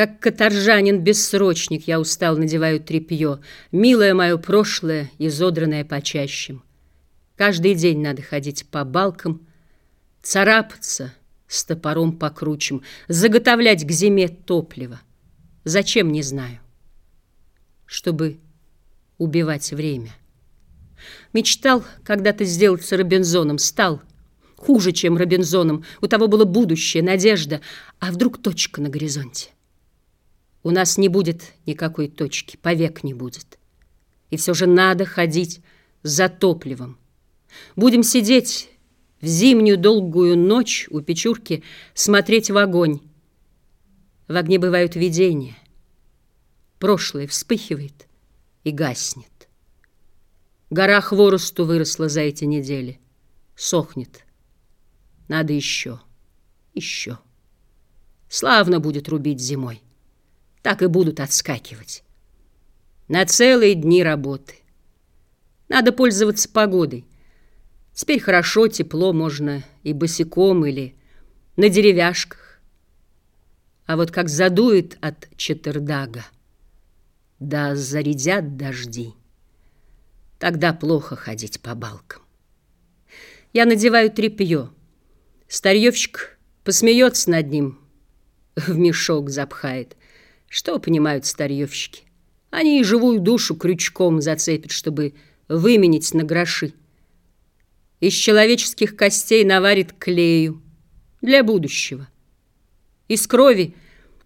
Как каторжанин-бессрочник я устал, надеваю тряпье, Милое мое прошлое, изодранное почащем. Каждый день надо ходить по балкам, Царапаться с топором покручем, Заготовлять к зиме топливо. Зачем, не знаю. Чтобы убивать время. Мечтал когда-то сделаться Робинзоном, стал хуже, чем Робинзоном. У того было будущее, надежда, а вдруг точка на горизонте. У нас не будет никакой точки, повек не будет. И все же надо ходить за топливом. Будем сидеть в зимнюю долгую ночь у печурки, смотреть в огонь. В огне бывают видения. Прошлое вспыхивает и гаснет. Гора хворосту выросла за эти недели. Сохнет. Надо еще, еще. Славно будет рубить зимой так и будут отскакивать. На целые дни работы. Надо пользоваться погодой. Теперь хорошо, тепло, можно и босиком, или на деревяшках. А вот как задует от четырдага, да зарядят дожди, тогда плохо ходить по балкам. Я надеваю тряпье. Старьевщик посмеется над ним, в мешок запхает. Что понимают старьевщики? Они и живую душу крючком зацепят, чтобы выменить на гроши. Из человеческих костей наварит клею для будущего. Из крови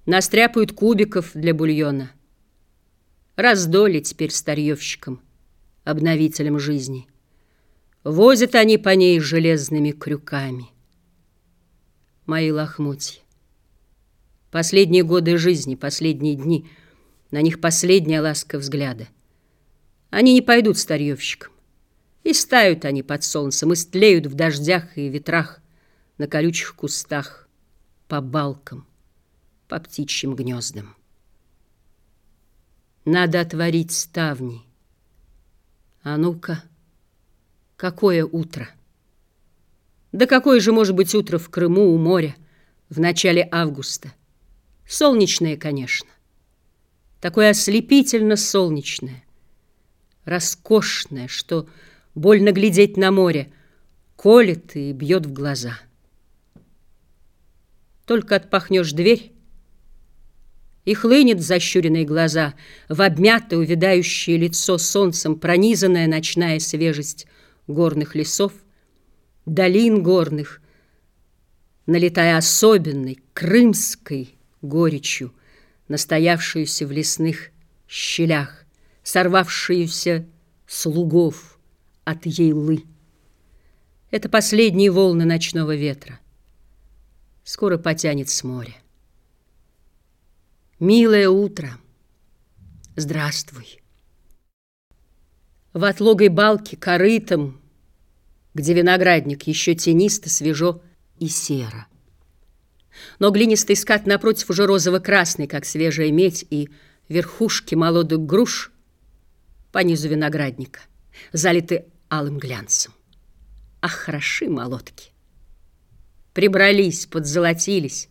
настряпают кубиков для бульона. Раздоли теперь старьевщикам, обновителям жизни. Возят они по ней железными крюками. Мои лохмотья. Последние годы жизни, последние дни, на них последняя ласка взгляда. Они не пойдут старьевщикам. И стают они под солнцем, и стлеют в дождях и ветрах, на колючих кустах, по балкам, по птичьим гнездам. Надо отворить ставни. А ну-ка, какое утро! Да какое же может быть утро в Крыму у моря в начале августа? Солнечное, конечно. Такое ослепительно солнечное. Роскошное, что больно глядеть на море, колет и бьет в глаза. Только отпахнешь дверь, и хлынет защуренные глаза в обмятое увядающее лицо солнцем пронизанная ночная свежесть горных лесов, долин горных, налетая особенной крымской горечью, настоявшуюся в лесных щелях, сорвавшуюся с лугов от ейлы. Это последние волны ночного ветра. Скоро потянет с моря. Милое утро, здравствуй. В отлогой балке корытом, где виноградник еще тенисто, свежо и серо но глинистый скат напротив уже розово-красный, как свежая медь, и верхушки молодых груш по низу виноградника, залиты алым глянцем. Ах, хороши молотки! Прибрались, подзолотились,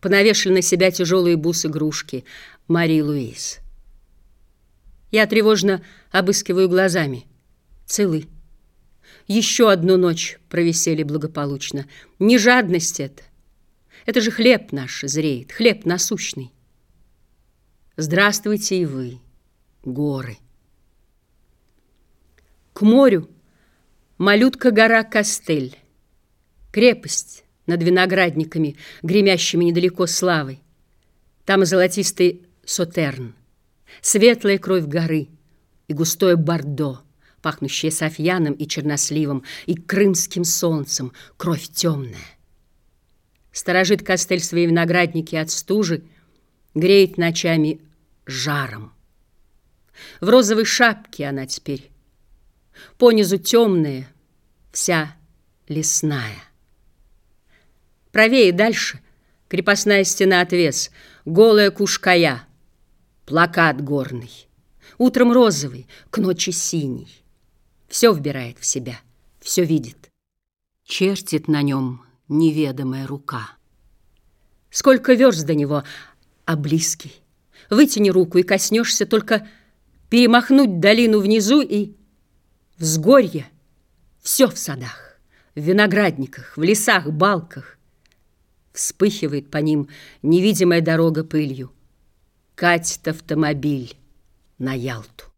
понавешали на себя тяжелые бусы игрушки Мари Луиз. Я тревожно обыскиваю глазами. Целы. Еще одну ночь провисели благополучно. Не жадность это, это же хлеб наш зреет, хлеб насущный. Здравствуйте и вы, горы. К морю малютка-гора Костель, крепость над виноградниками, гремящими недалеко славой. Там золотистый сотерн, светлая кровь горы и густое бордо, пахнущее софьяном и черносливом, и крымским солнцем, кровь темная. Сторожит костель свои виноградники от стужи, Греет ночами жаром. В розовой шапке она теперь, Понизу темная, вся лесная. Правее дальше крепостная стена отвес, Голая кушкая, плакат горный, Утром розовый, к ночи синий. Все вбирает в себя, все видит. Чертит на нем неведомая рука. Сколько верст до него, а близкий. Вытяни руку и коснешься только перемахнуть долину внизу и взгорье. Все в садах, в виноградниках, в лесах, балках. Вспыхивает по ним невидимая дорога пылью. Катит автомобиль на Ялту.